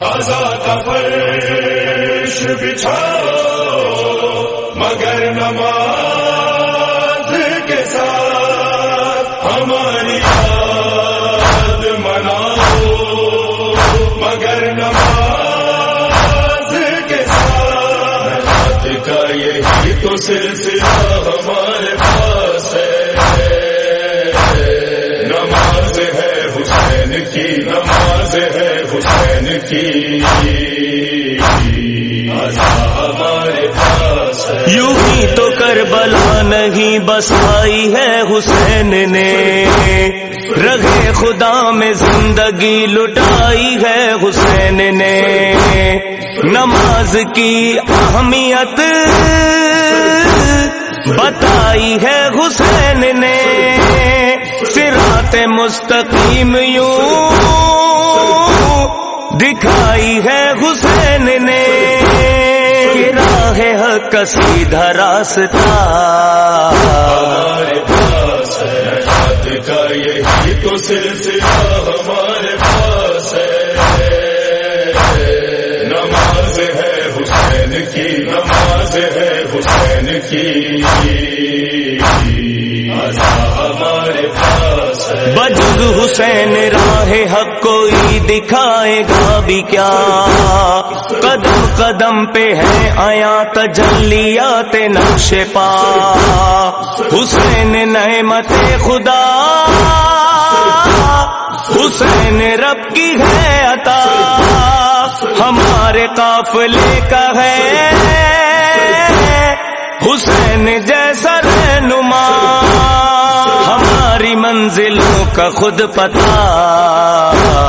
کا فرش بچھاؤ، مگر نماز کے ساتھ ہماری یاد مناؤ، مگر نماز کے ساتھ۔ کا یہی تو سلسلہ ہے حسین کی۔ ہمارے پاس یوں ہی تو کربلا نہیں بسائی ہے حسین نے۔ رگے خدا میں زندگی لٹائی ہے حسین نے۔ نماز کی اہمیت بتائی ہے حسین نے۔ سرات مستقیم یوں دکھائی ہے حسین نے۔ راہ حق کا سیدھا راستہ۔ ہمارے پاس ہے کا یہی تو سلسلہ ہمارے پاس ہے۔ نماز ہے حسین کی، نماز ہے حسین کی۔ بجز حسین راہ حق کوئی دکھائے گا بھی کیا؟ قدم قدم پہ ہے آیا تجلیات نقش پا حسین نعمت خدا۔ حسین رب کی ہے عطا۔ ہمارے قافلے کا ہے۔ حسین جیسا رہنما۔ ہماری منزلوں کا خود پتا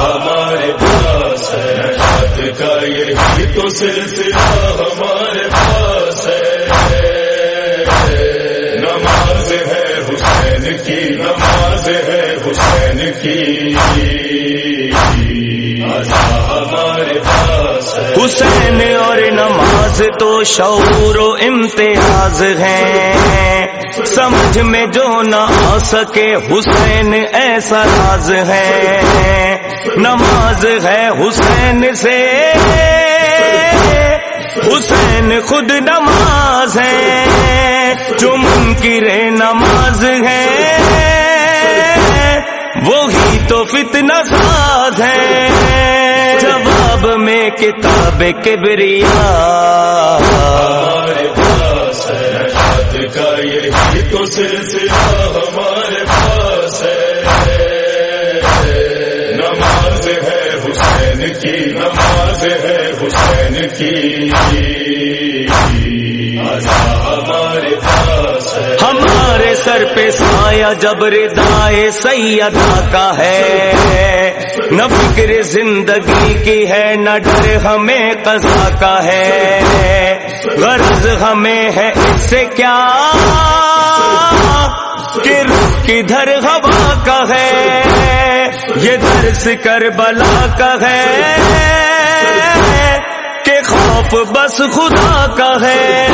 ہمارے پاس ہے کا یہی تو سلسلہ ہمارے پاس ہے۔ نماز ہے حسین کی نماز ہے حسین کی۔ ہمارے پاس حسین اور نماز تو شعور و امتیاز ہے سمجھ میں جو نہ آ سکے، حسین ایسا راز ہے۔ نماز ہے حسین سے۔ حسین خود نماز ہے۔ جو منکر نماز ہے۔ وہی تو فتنہ ساز ہے۔ جواب میں کتاب کبریا کا یہی تو سلسلہ ہمارے پاس ہے۔ نماز ہے حسین کی، نماز ہے حسین کی۔ ہمارے پاس ہے۔ ہمارے سر پہ سایہ جبر دائے سیدا کا ہے۔ نہ فکر زندگی کی ہے، نہ ڈر ہمیں قضا کا ہے۔ غرض ہمیں ہے اس سے کیا؟ کہ رخ کدھر ہوا کا ہے، یہ درس کر بلا کا ہے، کہ خوف بس خدا کا ہے۔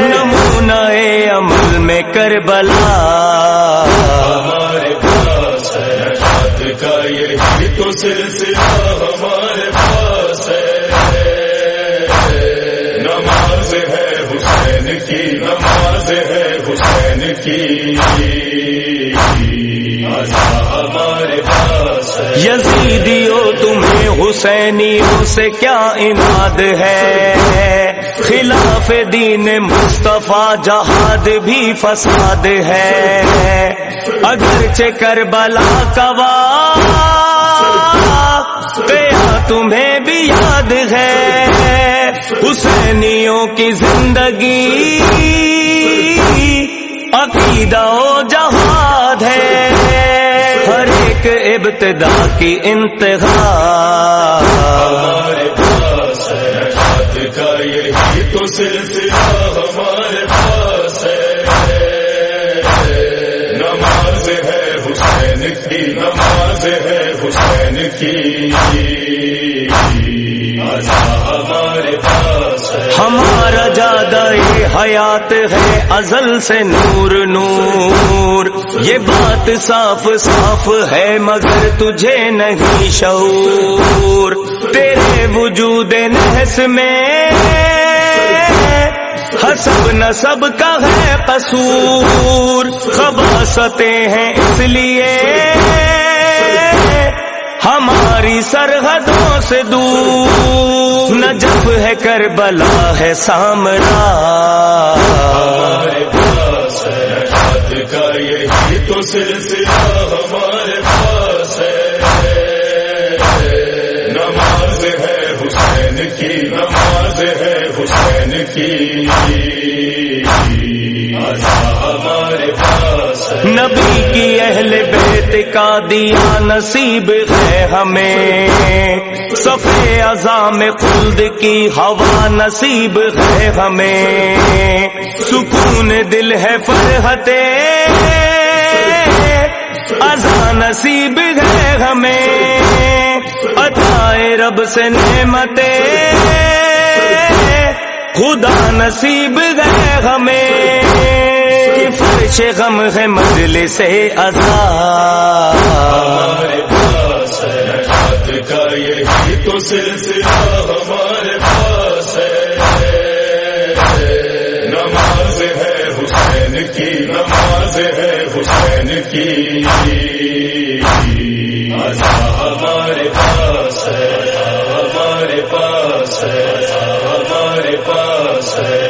نمونہ عمل میں کربلا۔ ہمارے پاس ہے کا یہی تو سلسلہ، ہمارے پاس ہے۔ کی نماز ہے حسین کی۔ ہمارے پاس یزیدیو تمہیں حسینیوں سے کیا اناد ہے؟ خلاف دین مصطفیٰ جہاد بھی فساد ہے۔ اگرچہ کربلا کوا تمہیں بھی یاد ہے۔ حسینیوں کی زندگی عقیدہ و جہاد ہے۔ ہر ایک ابتدا کی انتہا۔ ہمارے پاس ہے حد کا یہی تو سلسلہ ہمارے پاس ہے۔ نماز ہے حسین کی، نماز ہے حسین کی۔ ہمارا جادہ حیات ہے ازل سے نور نور۔ یہ بات صاف صاف ہے مگر تجھے نہیں شعور۔ تیرے وجود نحس میں حسب نصب کا ہے قصور۔ خباستیں ہیں اس لیے ہماری سرحدوں سے دور نہ جب ہے کربلا ہے سامنا ہمارے پاس ہے کا یہی تو سلسلہ ہمارے پاس ہے۔ نماز ہے حسین کی، نماز ہے حسین کی۔ ہمارے پاس نبی کی اہل بیت کا دیا نصیب ہے ہمیں۔ سفے ازام خلد کی ہوا نصیب ہے ہمیں۔ سکون دل ہے فرحت۔ ازا نصیب ہے ہمیں۔ عطائے رب سے نعمت خدا نصیب ہے ہمیں۔ فرش غم ہے مجل سے ادا ہمارے پاس ہے کا یہی تو سلسلہ ہمارے پاس ہے۔ نماز ہے حسین کی، نماز ہے حسین کی۔ ہمارے پاس ہے ہمارے پاس ہے ہمارے پاس ہے۔